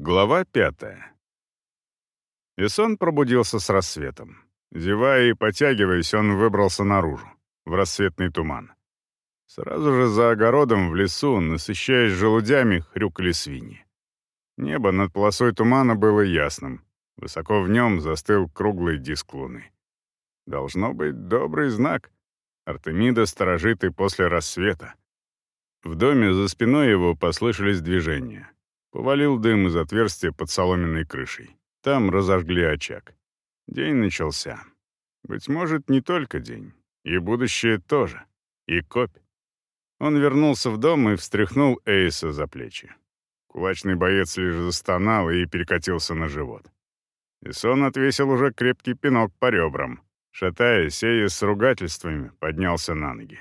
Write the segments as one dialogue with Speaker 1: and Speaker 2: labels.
Speaker 1: Глава пятая. Исон пробудился с рассветом. Зевая и потягиваясь, он выбрался наружу, в рассветный туман. Сразу же за огородом в лесу, насыщаясь желудями, хрюкали свиньи. Небо над полосой тумана было ясным. Высоко в нем застыл круглый диск луны. Должно быть добрый знак. Артемида сторожит и после рассвета. В доме за спиной его послышались движения. Повалил дым из отверстия под соломенной крышей. Там разожгли очаг. День начался. Быть может, не только день. И будущее тоже. И копь. Он вернулся в дом и встряхнул Эйса за плечи. Кулачный боец лишь застонал и перекатился на живот. Исон отвесил уже крепкий пинок по ребрам. Шатаясь, Эйс с ругательствами поднялся на ноги.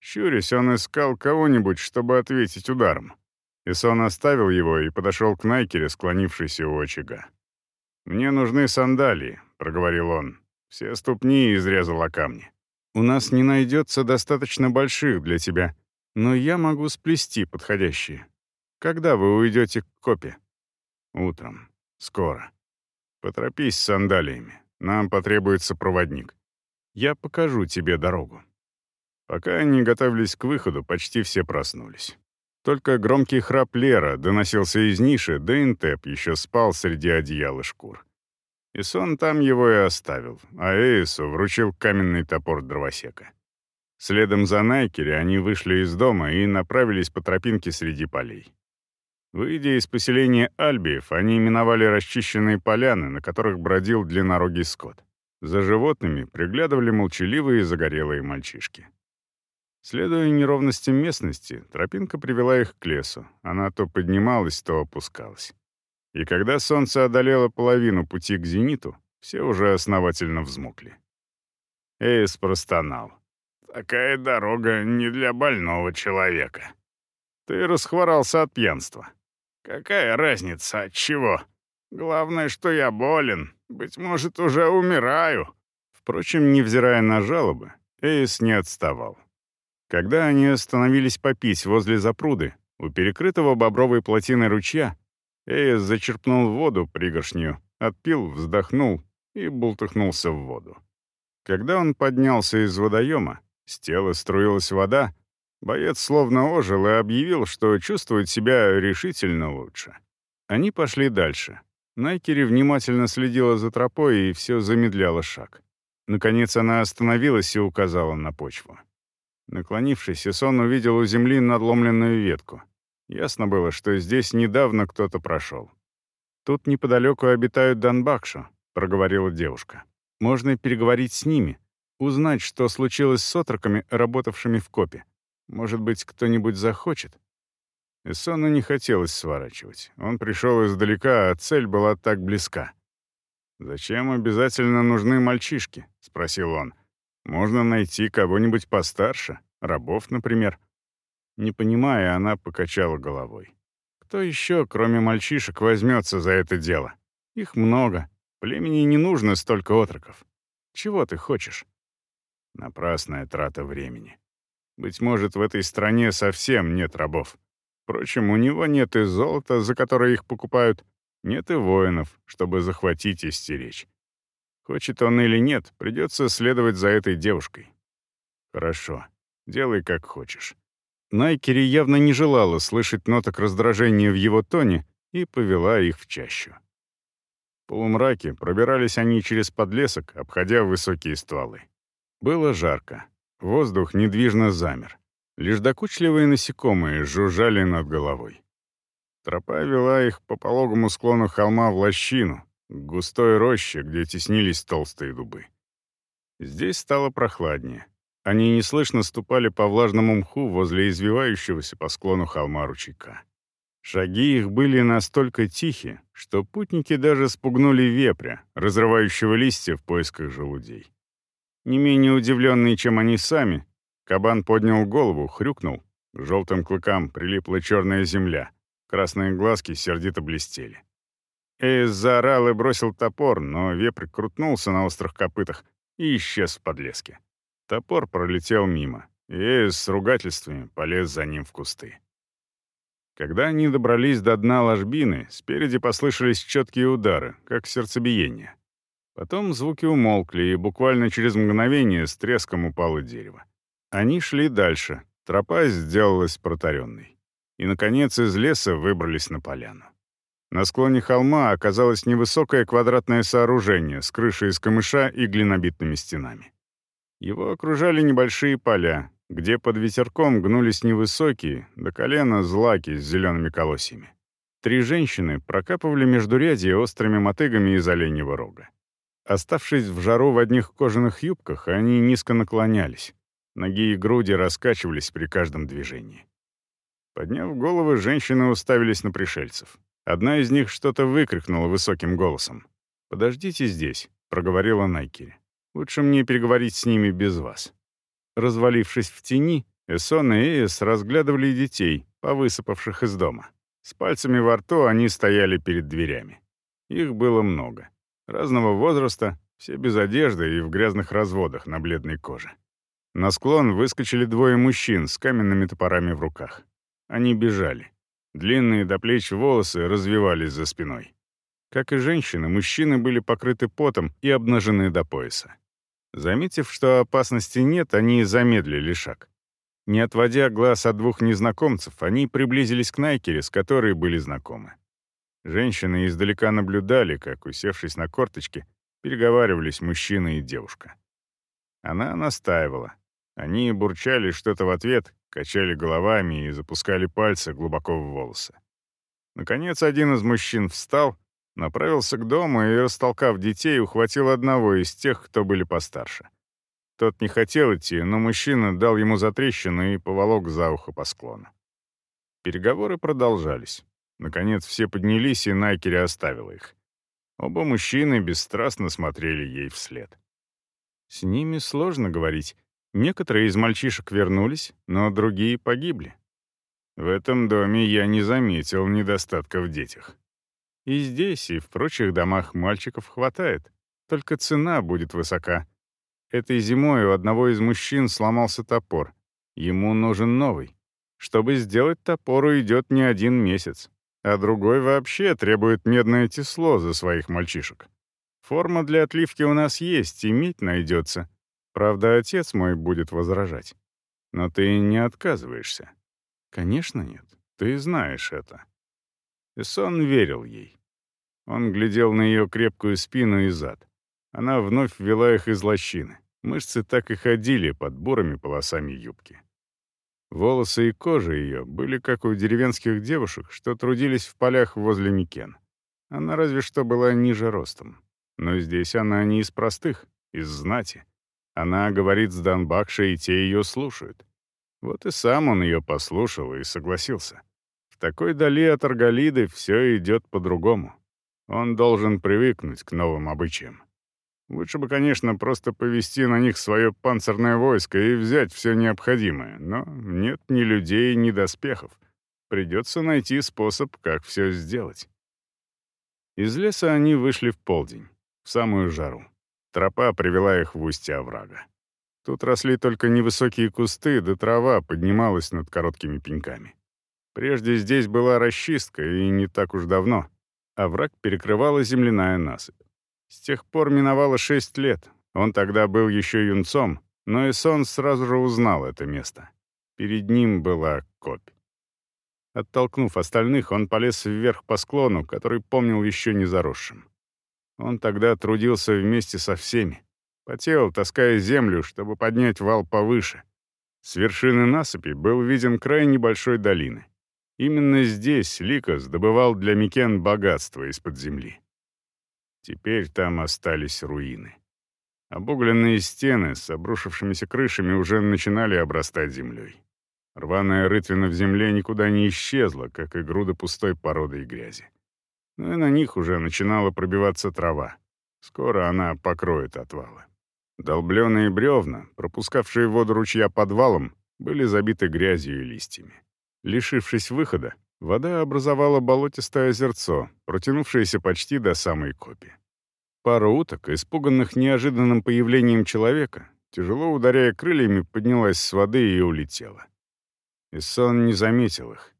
Speaker 1: Щурясь, он искал кого-нибудь, чтобы ответить ударом. Исон оставил его и подошел к Найкере, склонившейся у очага. «Мне нужны сандалии», — проговорил он. «Все ступни изрезал о камни. У нас не найдется достаточно больших для тебя, но я могу сплести подходящие. Когда вы уйдете к копе?» «Утром. Скоро. Поторопись с сандалиями. Нам потребуется проводник. Я покажу тебе дорогу». Пока они готовились к выходу, почти все проснулись. Только громкий храп Лера доносился из ниши, да Интеп еще спал среди одеял и шкур. И сон там его и оставил, а Эйсу вручил каменный топор дровосека. Следом за Найкери они вышли из дома и направились по тропинке среди полей. Выйдя из поселения Альбиев, они миновали расчищенные поляны, на которых бродил длиннорогий скот. За животными приглядывали молчаливые загорелые мальчишки. Следуя неровностям местности, тропинка привела их к лесу. Она то поднималась, то опускалась. И когда солнце одолело половину пути к зениту, все уже основательно взмокли. Эйс простонал. «Такая дорога не для больного человека. Ты расхворался от пьянства. Какая разница от чего? Главное, что я болен. Быть может, уже умираю». Впрочем, невзирая на жалобы, Эйс не отставал. Когда они остановились попить возле запруды, у перекрытого бобровой плотины ручья, Эйс зачерпнул воду пригоршню, отпил, вздохнул и бултыхнулся в воду. Когда он поднялся из водоема, с тела струилась вода, боец словно ожил и объявил, что чувствует себя решительно лучше. Они пошли дальше. Найкери внимательно следила за тропой и все замедляла шаг. Наконец она остановилась и указала на почву. Наклонившись, Исон увидел у земли надломленную ветку. Ясно было, что здесь недавно кто-то прошел. «Тут неподалеку обитают Донбакшу», — проговорила девушка. «Можно переговорить с ними, узнать, что случилось с отроками, работавшими в копе. Может быть, кто-нибудь захочет?» Эссону не хотелось сворачивать. Он пришел издалека, а цель была так близка. «Зачем обязательно нужны мальчишки?» — спросил он. — можно найти кого-нибудь постарше, рабов, например. Не понимая, она покачала головой. Кто еще, кроме мальчишек, возьмется за это дело? Их много. Племени не нужно столько отроков. Чего ты хочешь? Напрасная трата времени. Быть может, в этой стране совсем нет рабов. Впрочем, у него нет и золота, за которое их покупают, нет и воинов, чтобы захватить и стеречь. Хочет он или нет, придется следовать за этой девушкой. Хорошо, делай как хочешь. Найкери явно не желала слышать ноток раздражения в его тоне и повела их в чащу. В полумраке пробирались они через подлесок, обходя высокие стволы. Было жарко. Воздух недвижно замер. Лишь докучливые насекомые жужжали над головой. Тропа вела их по пологому склону холма в лощину, густой роще, где теснились толстые дубы. Здесь стало прохладнее. Они неслышно ступали по влажному мху возле извивающегося по склону холма ручейка. Шаги их были настолько тихи, что путники даже спугнули вепря, разрывающего листья в поисках желудей. Не менее удивленный, чем они сами, кабан поднял голову, хрюкнул. К желтым клыкам прилипла черная земля. Красные глазки сердито блестели. Эйс заорал и бросил топор, но вепрь крутнулся на острых копытах и исчез в подлеске. Топор пролетел мимо, и Эйс с ругательствами полез за ним в кусты. Когда они добрались до дна ложбины, спереди послышались четкие удары, как сердцебиение. Потом звуки умолкли, и буквально через мгновение с треском упало дерево. Они шли дальше, тропа сделалась протаренной. И, наконец, из леса выбрались на поляну. На склоне холма оказалось невысокое квадратное сооружение с крышей из камыша и глинобитными стенами. Его окружали небольшие поля, где под ветерком гнулись невысокие, до колена злаки с зелеными колосьями. Три женщины прокапывали междурядье острыми мотыгами из оленьего рога. Оставшись в жару в одних кожаных юбках, они низко наклонялись. Ноги и груди раскачивались при каждом движении. Подняв головы, женщины уставились на пришельцев. Одна из них что-то выкрикнула высоким голосом. «Подождите здесь», — проговорила Найкери. «Лучше мне переговорить с ними без вас». Развалившись в тени, Эсон и Эйс разглядывали детей, повысыпавших из дома. С пальцами во рту они стояли перед дверями. Их было много. Разного возраста, все без одежды и в грязных разводах на бледной коже. На склон выскочили двое мужчин с каменными топорами в руках. Они бежали. Длинные до плеч волосы развивались за спиной. Как и женщины, мужчины были покрыты потом и обнажены до пояса. Заметив, что опасности нет, они замедлили шаг. Не отводя глаз от двух незнакомцев, они приблизились к Найкере, с которой были знакомы. Женщины издалека наблюдали, как, усевшись на корточки, переговаривались мужчина и девушка. Она настаивала. Они бурчали что-то в ответ, качали головами и запускали пальцы глубоко в волосы. Наконец, один из мужчин встал, направился к дому и, растолкав детей, ухватил одного из тех, кто были постарше. Тот не хотел идти, но мужчина дал ему затрещину и поволок за ухо по склону. Переговоры продолжались. Наконец все поднялись, и Найкери оставила их. Оба мужчины бесстрастно смотрели ей вслед. С ними сложно говорить. Некоторые из мальчишек вернулись, но другие погибли. В этом доме я не заметил недостатка в детях. И здесь, и в прочих домах мальчиков хватает. Только цена будет высока. Этой зимой у одного из мужчин сломался топор. Ему нужен новый. Чтобы сделать топор, уйдет не один месяц а другой вообще требует медное тесло за своих мальчишек. Форма для отливки у нас есть, и медь найдется. Правда, отец мой будет возражать. Но ты не отказываешься. Конечно, нет. Ты знаешь это. Эсон верил ей. Он глядел на ее крепкую спину и зад. Она вновь вела их из лощины. Мышцы так и ходили под бурыми полосами юбки. Волосы и кожа ее были как у деревенских девушек, что трудились в полях возле Микен. Она разве что была ниже ростом. Но здесь она не из простых, из знати. Она говорит с Донбакшей, и те ее слушают. Вот и сам он ее послушал и согласился. В такой дали от Арголиды все идет по-другому. Он должен привыкнуть к новым обычаям. Лучше бы, конечно, просто повести на них свое панцирное войско и взять все необходимое, но нет ни людей, ни доспехов. Придется найти способ, как все сделать. Из леса они вышли в полдень, в самую жару. Тропа привела их в устье оврага. Тут росли только невысокие кусты, да трава поднималась над короткими пеньками. Прежде здесь была расчистка, и не так уж давно. Овраг перекрывала земляная насыпь. С тех пор миновало шесть лет. Он тогда был еще юнцом, но Эсон сразу же узнал это место. Перед ним была копь. Оттолкнув остальных, он полез вверх по склону, который помнил еще не заросшим. Он тогда трудился вместе со всеми. Потел, таская землю, чтобы поднять вал повыше. С вершины насыпи был виден край небольшой долины. Именно здесь Ликос добывал для Микен богатство из-под земли. Теперь там остались руины. Обугленные стены с обрушившимися крышами уже начинали обрастать землей. Рваная рытвина в земле никуда не исчезла, как и груда пустой породы и грязи. Но и на них уже начинала пробиваться трава. Скоро она покроет отвалы. Долбленные бревна, пропускавшие воду ручья подвалом, были забиты грязью и листьями. Лишившись выхода, Вода образовала болотистое озерцо, протянувшееся почти до самой копи. Пара уток, испуганных неожиданным появлением человека, тяжело ударяя крыльями, поднялась с воды и улетела. Иссон не заметил их.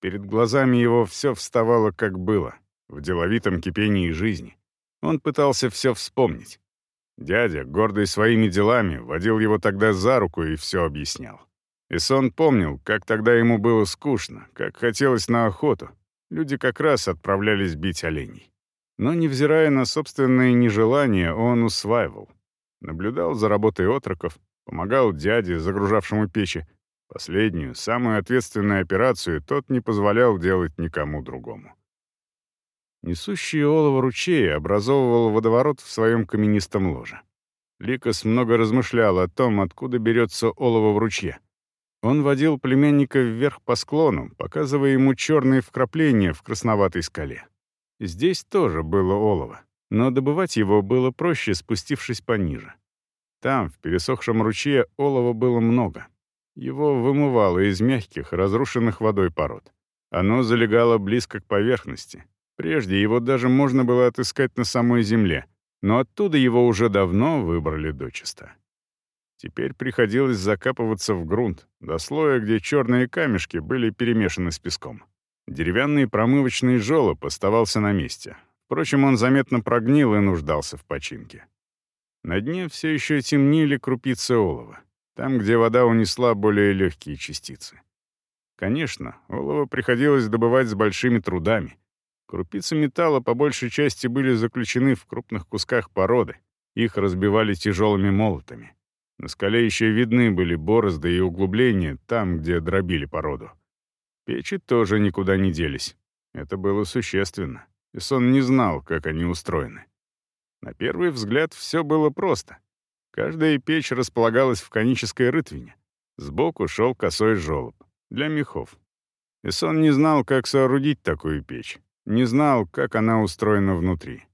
Speaker 1: перед глазами его все вставало, как было, в деловитом кипении жизни. Он пытался все вспомнить. Дядя, гордый своими делами, водил его тогда за руку и все объяснял. И помнил, как тогда ему было скучно, как хотелось на охоту. Люди как раз отправлялись бить оленей. Но, невзирая на собственное нежелание, он усваивал. Наблюдал за работой отроков, помогал дяде, загружавшему печи. Последнюю, самую ответственную операцию тот не позволял делать никому другому. Несущий олово ручей образовывал водоворот в своем каменистом ложе. Ликос много размышлял о том, откуда берется олово в ручье. Он водил племянника вверх по склону, показывая ему черные вкрапления в красноватой скале. Здесь тоже было олово, но добывать его было проще, спустившись пониже. Там, в пересохшем ручье, олова было много. Его вымывало из мягких, разрушенных водой пород. Оно залегало близко к поверхности, Прежде его даже можно было отыскать на самой земле, но оттуда его уже давно выбрали дочисто. Теперь приходилось закапываться в грунт, до слоя, где черные камешки были перемешаны с песком. Деревянный промывочный желоб оставался на месте. Впрочем, он заметно прогнил и нуждался в починке. На дне все еще темнели крупицы олова, там, где вода унесла более легкие частицы. Конечно, олово приходилось добывать с большими трудами — Крупицы металла по большей части были заключены в крупных кусках породы. Их разбивали тяжелыми молотами. На скале еще видны были борозды и углубления там, где дробили породу. Печи тоже никуда не делись. Это было существенно. И не знал, как они устроены. На первый взгляд все было просто. Каждая печь располагалась в конической рытвине. Сбоку шел косой желоб. Для мехов. И сон не знал, как соорудить такую печь. Не знал, как она устроена внутри.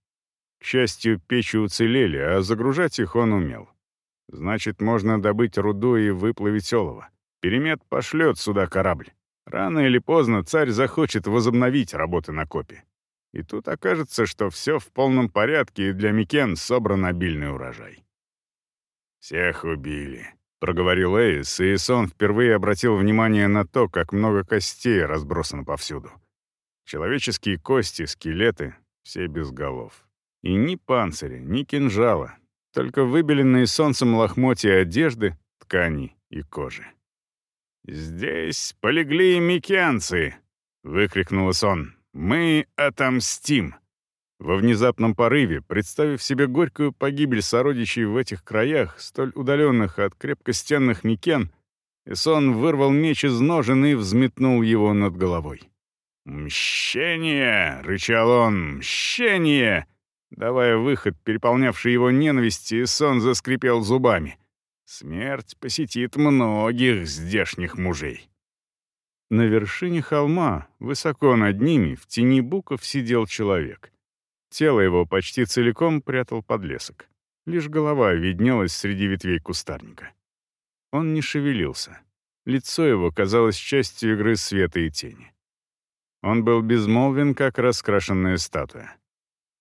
Speaker 1: К счастью, печи уцелели, а загружать их он умел. Значит, можно добыть руду и выплавить олово. Перемет пошлет сюда корабль. Рано или поздно царь захочет возобновить работы на копе. И тут окажется, что все в полном порядке, и для Микен собран обильный урожай. «Всех убили», — проговорил Эйс, и Сон впервые обратил внимание на то, как много костей разбросано повсюду. Человеческие кости, скелеты — все без голов. И ни панциря, ни кинжала, только выбеленные солнцем лохмотья одежды, ткани и кожи. «Здесь полегли микянцы!» — выкрикнул сон. «Мы отомстим!» Во внезапном порыве, представив себе горькую погибель сородичей в этих краях, столь удаленных от крепкостенных микен, Исон вырвал меч из ножен и взметнул его над головой. «Мщение!» — рычал он. «Мщение!» Давая выход, переполнявший его ненависти, сон заскрипел зубами. «Смерть посетит многих здешних мужей». На вершине холма, высоко над ними, в тени буков сидел человек. Тело его почти целиком прятал подлесок. Лишь голова виднелась среди ветвей кустарника. Он не шевелился. Лицо его казалось частью игры света и тени. Он был безмолвен, как раскрашенная статуя.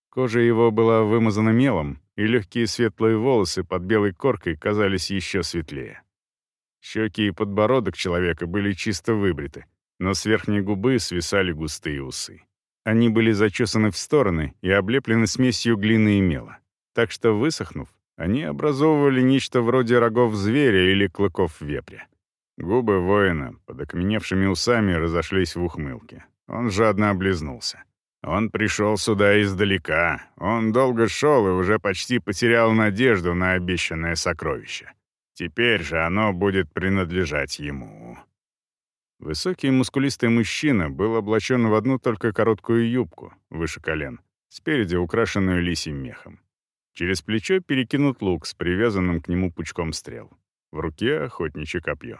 Speaker 1: Кожа его была вымазана мелом, и легкие светлые волосы под белой коркой казались еще светлее. Щеки и подбородок человека были чисто выбриты, но с верхней губы свисали густые усы. Они были зачесаны в стороны и облеплены смесью глины и мела. Так что, высохнув, они образовывали нечто вроде рогов зверя или клыков вепря. Губы воина под окаменевшими усами разошлись в ухмылке. Он жадно облизнулся. Он пришел сюда издалека. Он долго шел и уже почти потерял надежду на обещанное сокровище. Теперь же оно будет принадлежать ему. Высокий мускулистый мужчина был облачен в одну только короткую юбку, выше колен, спереди украшенную лисим мехом. Через плечо перекинут лук с привязанным к нему пучком стрел. В руке охотничье копье.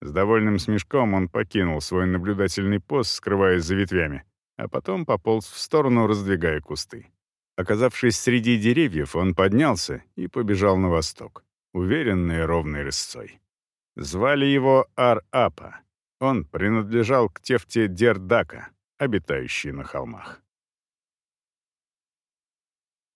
Speaker 1: С довольным смешком он покинул свой наблюдательный пост, скрываясь за ветвями, а потом пополз в сторону, раздвигая кусты. Оказавшись среди деревьев, он поднялся и побежал на восток, уверенный ровной рысцой. Звали его Ар-Апа. Он принадлежал к тефте Дердака, обитающей на холмах.